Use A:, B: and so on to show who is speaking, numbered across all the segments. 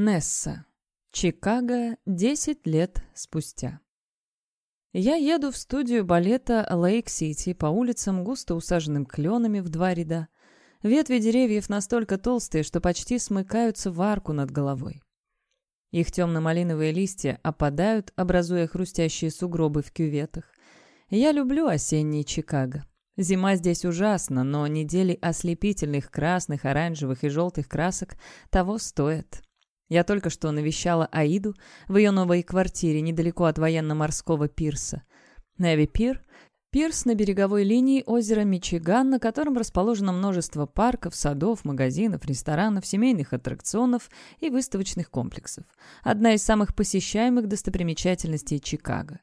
A: Несса. Чикаго 10 лет спустя. Я еду в студию балета Лейк-Сити по улицам, густо усаженным кленами в два ряда. Ветви деревьев настолько толстые, что почти смыкаются в арку над головой. Их темно-малиновые листья опадают, образуя хрустящие сугробы в кюветах. Я люблю осенний Чикаго. Зима здесь ужасна, но недели ослепительных красных, оранжевых и желтых красок того стоят. Я только что навещала Аиду в ее новой квартире недалеко от военно-морского пирса. Неви Пир – пирс на береговой линии озера Мичиган, на котором расположено множество парков, садов, магазинов, ресторанов, семейных аттракционов и выставочных комплексов. Одна из самых посещаемых достопримечательностей Чикаго.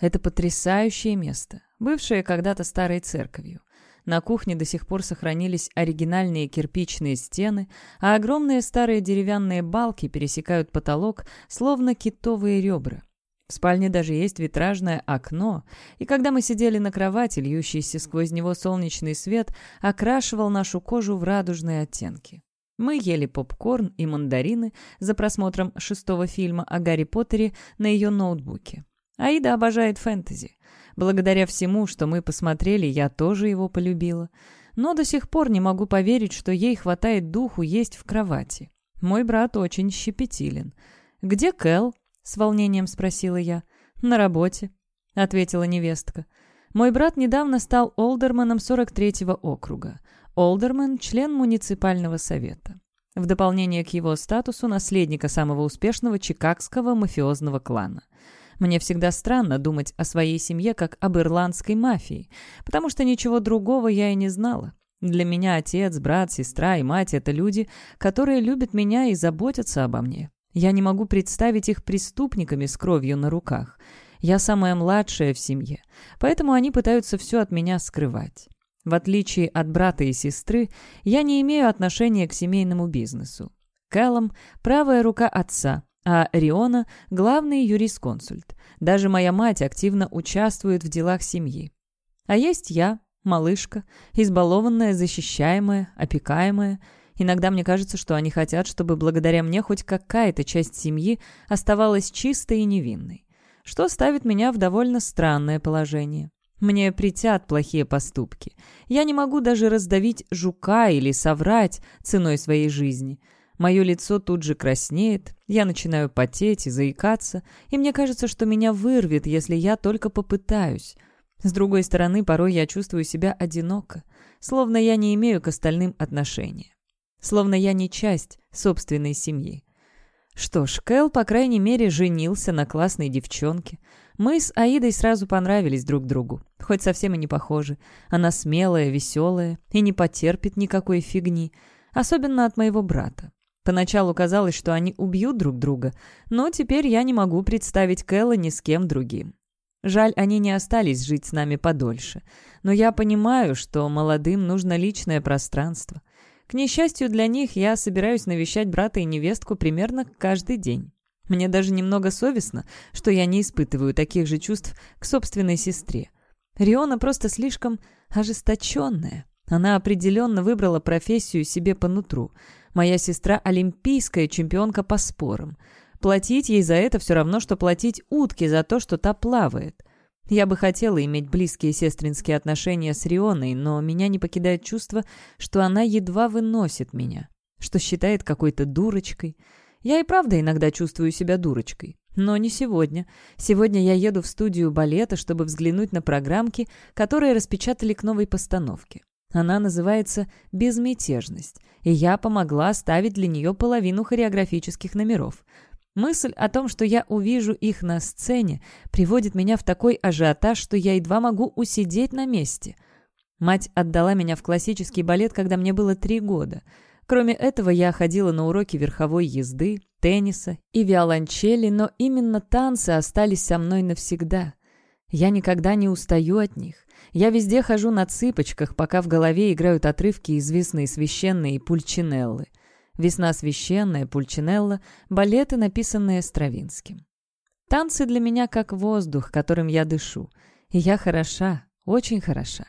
A: Это потрясающее место, бывшее когда-то старой церковью. На кухне до сих пор сохранились оригинальные кирпичные стены, а огромные старые деревянные балки пересекают потолок, словно китовые ребра. В спальне даже есть витражное окно, и когда мы сидели на кровати, льющийся сквозь него солнечный свет окрашивал нашу кожу в радужные оттенки. Мы ели попкорн и мандарины за просмотром шестого фильма о Гарри Поттере на ее ноутбуке. Аида обожает фэнтези. Благодаря всему, что мы посмотрели, я тоже его полюбила. Но до сих пор не могу поверить, что ей хватает духу есть в кровати. Мой брат очень щепетилен. «Где Кэл?» — с волнением спросила я. «На работе», — ответила невестка. Мой брат недавно стал олдерманом 43-го округа. Олдерман — член муниципального совета. В дополнение к его статусу наследника самого успешного чикагского мафиозного клана — мне всегда странно думать о своей семье как об ирландской мафии, потому что ничего другого я и не знала. Для меня отец, брат, сестра и мать — это люди, которые любят меня и заботятся обо мне. Я не могу представить их преступниками с кровью на руках. Я самая младшая в семье, поэтому они пытаются все от меня скрывать. В отличие от брата и сестры, я не имею отношения к семейному бизнесу. Кэллом – правая рука отца, а Риона – главный юрисконсульт. Даже моя мать активно участвует в делах семьи. А есть я, малышка, избалованная, защищаемая, опекаемая. Иногда мне кажется, что они хотят, чтобы благодаря мне хоть какая-то часть семьи оставалась чистой и невинной. Что ставит меня в довольно странное положение. Мне притят плохие поступки. Я не могу даже раздавить жука или соврать ценой своей жизни – Мое лицо тут же краснеет, я начинаю потеть и заикаться, и мне кажется, что меня вырвет, если я только попытаюсь. С другой стороны, порой я чувствую себя одиноко, словно я не имею к остальным отношения. Словно я не часть собственной семьи. Что ж, Кэл, по крайней мере, женился на классной девчонке. Мы с Аидой сразу понравились друг другу, хоть совсем и не похожи. Она смелая, веселая и не потерпит никакой фигни, особенно от моего брата. Поначалу казалось, что они убьют друг друга, но теперь я не могу представить Кэлла ни с кем другим. Жаль, они не остались жить с нами подольше. Но я понимаю, что молодым нужно личное пространство. К несчастью для них, я собираюсь навещать брата и невестку примерно каждый день. Мне даже немного совестно, что я не испытываю таких же чувств к собственной сестре. Риона просто слишком ожесточенная. Она определенно выбрала профессию себе по нутру — Моя сестра – олимпийская чемпионка по спорам. Платить ей за это все равно, что платить утке за то, что та плавает. Я бы хотела иметь близкие сестринские отношения с Рионой, но меня не покидает чувство, что она едва выносит меня, что считает какой-то дурочкой. Я и правда иногда чувствую себя дурочкой. Но не сегодня. Сегодня я еду в студию балета, чтобы взглянуть на программки, которые распечатали к новой постановке. Она называется «Безмятежность», и я помогла ставить для нее половину хореографических номеров. Мысль о том, что я увижу их на сцене, приводит меня в такой ажиотаж, что я едва могу усидеть на месте. Мать отдала меня в классический балет, когда мне было три года. Кроме этого, я ходила на уроки верховой езды, тенниса и виолончели, но именно танцы остались со мной навсегда. Я никогда не устаю от них. Я везде хожу на цыпочках, пока в голове играют отрывки известные священные пульчинеллы. «Весна священная», «Пульчинелла» — балеты, написанные Стравинским. Танцы для меня как воздух, которым я дышу. И я хороша, очень хороша.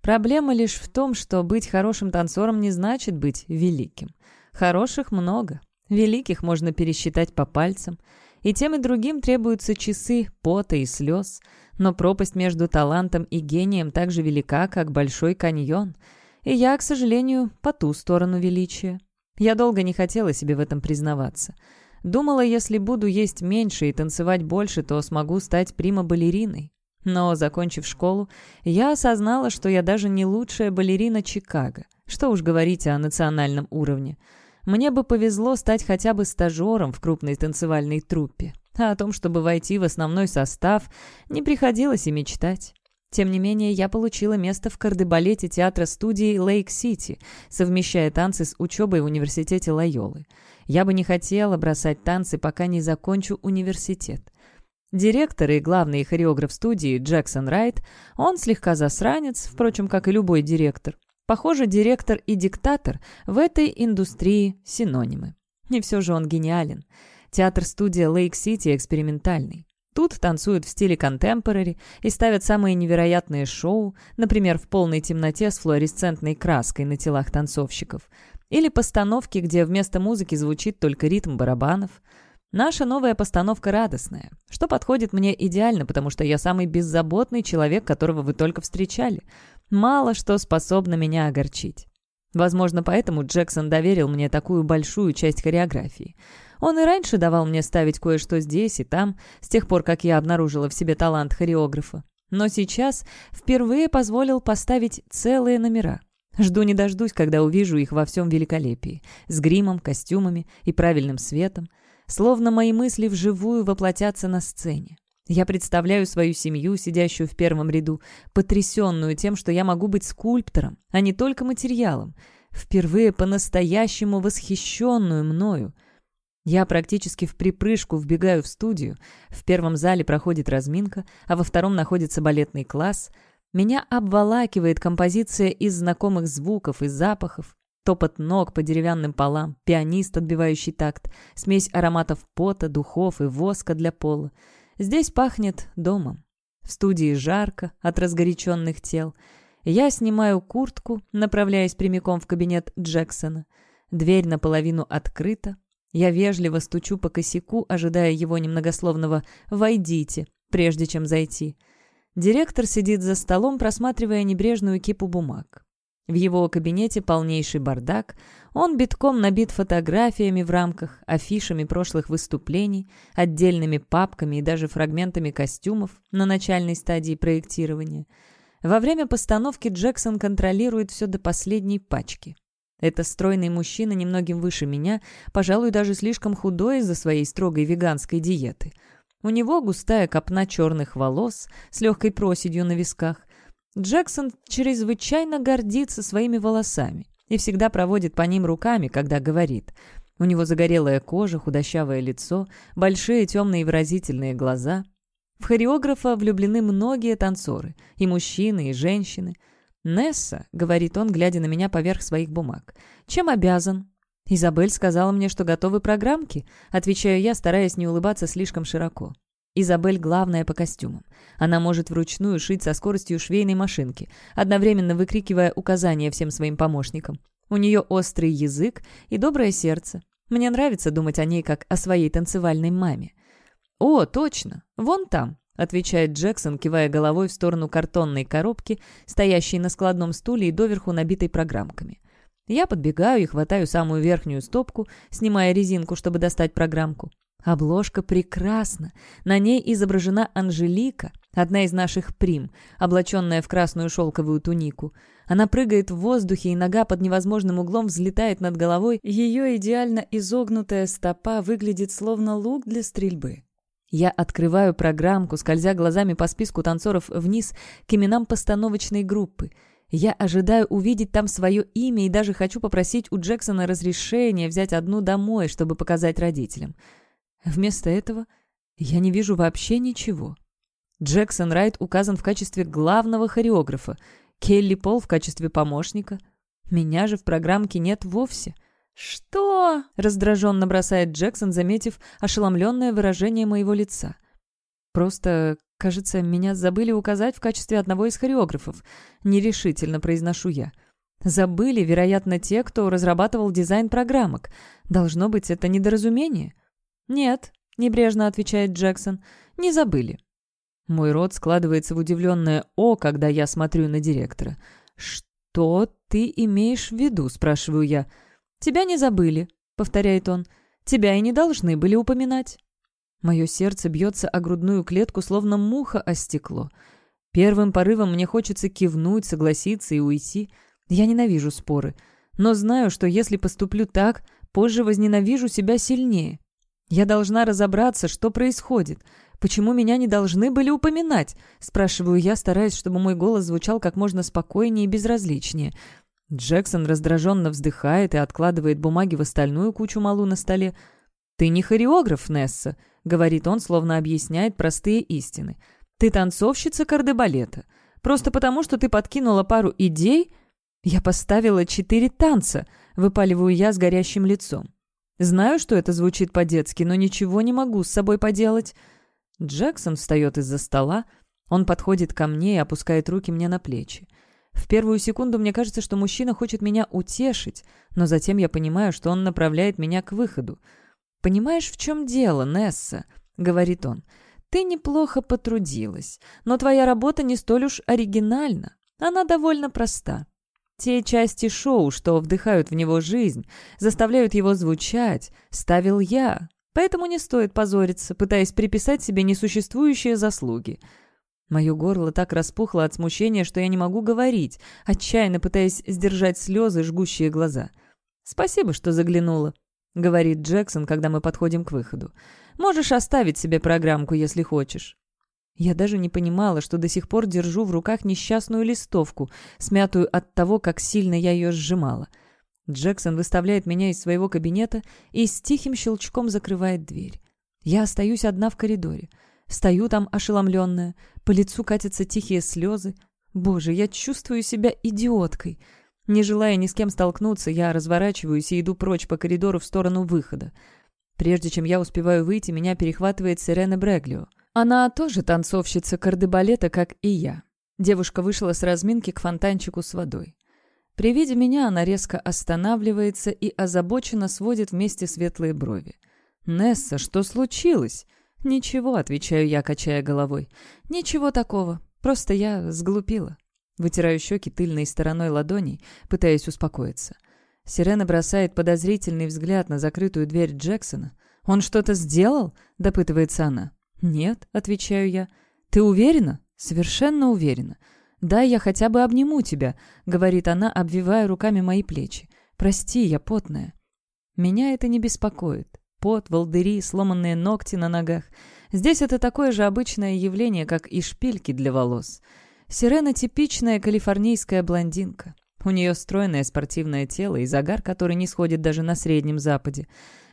A: Проблема лишь в том, что быть хорошим танцором не значит быть великим. Хороших много. Великих можно пересчитать по пальцам. И тем и другим требуются часы пота и слез. Но пропасть между талантом и гением так же велика, как Большой каньон. И я, к сожалению, по ту сторону величия. Я долго не хотела себе в этом признаваться. Думала, если буду есть меньше и танцевать больше, то смогу стать прима-балериной. Но, закончив школу, я осознала, что я даже не лучшая балерина Чикаго. Что уж говорить о национальном уровне. Мне бы повезло стать хотя бы стажером в крупной танцевальной труппе. А о том, чтобы войти в основной состав, не приходилось и мечтать. Тем не менее, я получила место в кардебалете театра-студии Лейк-Сити, совмещая танцы с учебой в университете Лайолы. Я бы не хотела бросать танцы, пока не закончу университет. Директор и главный хореограф студии Джексон Райт, он слегка засранец, впрочем, как и любой директор. Похоже, директор и диктатор в этой индустрии синонимы. И все же он гениален. Театр-студия Лейк-Сити экспериментальный. Тут танцуют в стиле контемпорари и ставят самые невероятные шоу, например, в полной темноте с флуоресцентной краской на телах танцовщиков. Или постановки, где вместо музыки звучит только ритм барабанов. Наша новая постановка радостная, что подходит мне идеально, потому что я самый беззаботный человек, которого вы только встречали. Мало что способно меня огорчить. Возможно, поэтому Джексон доверил мне такую большую часть хореографии – он и раньше давал мне ставить кое-что здесь и там, с тех пор, как я обнаружила в себе талант хореографа. Но сейчас впервые позволил поставить целые номера. Жду не дождусь, когда увижу их во всем великолепии. С гримом, костюмами и правильным светом. Словно мои мысли вживую воплотятся на сцене. Я представляю свою семью, сидящую в первом ряду, потрясенную тем, что я могу быть скульптором, а не только материалом. Впервые по-настоящему восхищенную мною — я практически в припрыжку вбегаю в студию. В первом зале проходит разминка, а во втором находится балетный класс. Меня обволакивает композиция из знакомых звуков и запахов. Топот ног по деревянным полам, пианист, отбивающий такт, смесь ароматов пота, духов и воска для пола. Здесь пахнет домом. В студии жарко от разгоряченных тел. Я снимаю куртку, направляясь прямиком в кабинет Джексона. Дверь наполовину открыта, я вежливо стучу по косяку, ожидая его немногословного «войдите», прежде чем зайти. Директор сидит за столом, просматривая небрежную кипу бумаг. В его кабинете полнейший бардак, он битком набит фотографиями в рамках, афишами прошлых выступлений, отдельными папками и даже фрагментами костюмов на начальной стадии проектирования. Во время постановки Джексон контролирует все до последней пачки. Это стройный мужчина немногим выше меня, пожалуй, даже слишком худой из-за своей строгой веганской диеты. У него густая копна черных волос с легкой проседью на висках. Джексон чрезвычайно гордится своими волосами и всегда проводит по ним руками, когда говорит. У него загорелая кожа, худощавое лицо, большие темные выразительные глаза. В хореографа влюблены многие танцоры, и мужчины, и женщины – «Несса», — говорит он, глядя на меня поверх своих бумаг, — «чем обязан?» «Изабель сказала мне, что готовы программки», — отвечаю я, стараясь не улыбаться слишком широко. Изабель главная по костюмам. Она может вручную шить со скоростью швейной машинки, одновременно выкрикивая указания всем своим помощникам. У нее острый язык и доброе сердце. Мне нравится думать о ней как о своей танцевальной маме. «О, точно! Вон там!» Отвечает Джексон, кивая головой в сторону картонной коробки, стоящей на складном стуле и доверху набитой программками. Я подбегаю и хватаю самую верхнюю стопку, снимая резинку, чтобы достать программку. Обложка прекрасна. На ней изображена Анжелика, одна из наших прим, облаченная в красную шелковую тунику. Она прыгает в воздухе, и нога под невозможным углом взлетает над головой. Ее идеально изогнутая стопа выглядит словно лук для стрельбы. Я открываю программку, скользя глазами по списку танцоров вниз к именам постановочной группы. Я ожидаю увидеть там свое имя и даже хочу попросить у Джексона разрешения взять одну домой, чтобы показать родителям. Вместо этого я не вижу вообще ничего. Джексон Райт указан в качестве главного хореографа, Келли Пол в качестве помощника. Меня же в программке нет вовсе — «Что?» — раздраженно бросает Джексон, заметив ошеломленное выражение моего лица. «Просто, кажется, меня забыли указать в качестве одного из хореографов», — нерешительно произношу я. Забыли, вероятно, те, кто разрабатывал дизайн программок. Должно быть, это недоразумение. «Нет», — небрежно отвечает Джексон, — «не забыли». Мой рот складывается в удивленное «о», когда я смотрю на директора. «Что ты имеешь в виду?» — спрашиваю я. «Тебя не забыли», — повторяет он. «Тебя и не должны были упоминать». Мое сердце бьется о грудную клетку, словно муха о стекло. Первым порывом мне хочется кивнуть, согласиться и уйти. Я ненавижу споры. Но знаю, что если поступлю так, позже возненавижу себя сильнее. Я должна разобраться, что происходит. Почему меня не должны были упоминать? Спрашиваю я, стараясь, чтобы мой голос звучал как можно спокойнее и безразличнее. Джексон раздраженно вздыхает и откладывает бумаги в остальную кучу малу на столе. «Ты не хореограф, Несса», — говорит он, словно объясняет простые истины. «Ты танцовщица кардебалета. Просто потому, что ты подкинула пару идей...» «Я поставила четыре танца», — выпаливаю я с горящим лицом. Знаю, что это звучит по-детски, но ничего не могу с собой поделать. Джексон встает из-за стола. Он подходит ко мне и опускает руки мне на плечи. В первую секунду мне кажется, что мужчина хочет меня утешить, но затем я понимаю, что он направляет меня к выходу. «Понимаешь, в чем дело, Несса?» — говорит он. «Ты неплохо потрудилась, но твоя работа не столь уж оригинальна. Она довольно проста. Те части шоу, что вдыхают в него жизнь, заставляют его звучать, ставил я. Поэтому не стоит позориться, пытаясь приписать себе несуществующие заслуги. Мое горло так распухло от смущения, что я не могу говорить, отчаянно пытаясь сдержать слезы, жгущие глаза. «Спасибо, что заглянула», — говорит Джексон, когда мы подходим к выходу. «Можешь оставить себе программку, если хочешь». Я даже не понимала, что до сих пор держу в руках несчастную листовку, смятую от того, как сильно я ее сжимала. Джексон выставляет меня из своего кабинета и с тихим щелчком закрывает дверь. Я остаюсь одна в коридоре. Стою там ошеломленная, по лицу катятся тихие слезы. Боже, я чувствую себя идиоткой. Не желая ни с кем столкнуться, я разворачиваюсь и иду прочь по коридору в сторону выхода. Прежде чем я успеваю выйти, меня перехватывает Сирена Бреглио. Она тоже танцовщица кардебалета, как и я. Девушка вышла с разминки к фонтанчику с водой. При виде меня она резко останавливается и озабоченно сводит вместе светлые брови. «Несса, что случилось?» «Ничего», — отвечаю я, качая головой. «Ничего такого. Просто я сглупила». Вытираю щеки тыльной стороной ладоней, пытаясь успокоиться. Сирена бросает подозрительный взгляд на закрытую дверь Джексона. «Он что-то сделал?» — допытывается она. «Нет», — отвечаю я. «Ты уверена?» «Совершенно уверена». «Да, я хотя бы обниму тебя», — говорит она, обвивая руками мои плечи. «Прости, я потная». Меня это не беспокоит. Пот, волдыри, сломанные ногти на ногах. Здесь это такое же обычное явление, как и шпильки для волос. Сирена — типичная калифорнийская блондинка. У нее стройное спортивное тело и загар, который не сходит даже на Среднем Западе.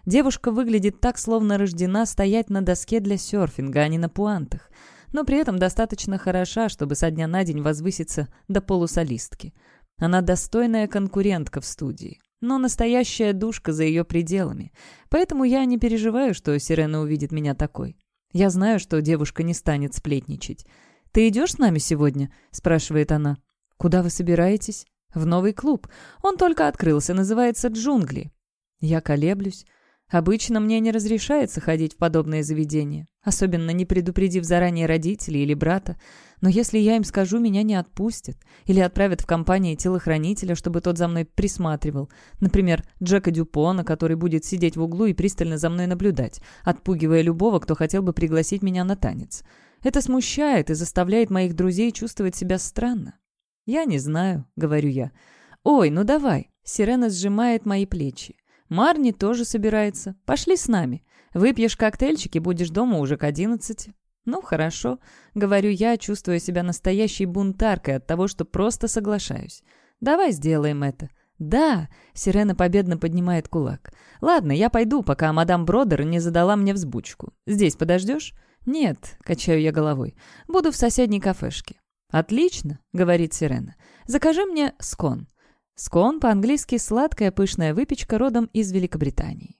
A: Девушка выглядит так, словно рождена стоять на доске для серфинга, а не на пуантах, но при этом достаточно хороша, чтобы со дня на день возвыситься до полусолистки. Она достойная конкурентка в студии, но настоящая душка за ее пределами, поэтому я не переживаю, что Сирена увидит меня такой. Я знаю, что девушка не станет сплетничать. «Ты идешь с нами сегодня?» – спрашивает она. «Куда вы собираетесь?» «В новый клуб. Он только открылся, называется «Джунгли». Я колеблюсь. Обычно мне не разрешается ходить в подобные заведения, особенно не предупредив заранее родителей или брата, но если я им скажу, меня не отпустят или отправят в компании телохранителя, чтобы тот за мной присматривал, например, Джека Дюпона, который будет сидеть в углу и пристально за мной наблюдать, отпугивая любого, кто хотел бы пригласить меня на танец. Это смущает и заставляет моих друзей чувствовать себя странно. «Я не знаю», — говорю я. «Ой, ну давай». Сирена сжимает мои плечи. Марни тоже собирается. Пошли с нами. Выпьешь коктейльчик и будешь дома уже к одиннадцати». «Ну, хорошо», — говорю я, чувствуя себя настоящей бунтаркой от того, что просто соглашаюсь. «Давай сделаем это». «Да!» — Сирена победно поднимает кулак. «Ладно, я пойду, пока мадам Бродер не задала мне взбучку. Здесь подождешь?» «Нет», — качаю я головой. «Буду в соседней кафешке». «Отлично», — говорит Сирена. «Закажи мне скон». Скон по-английски сладкая пышная выпечка родом из Великобритании.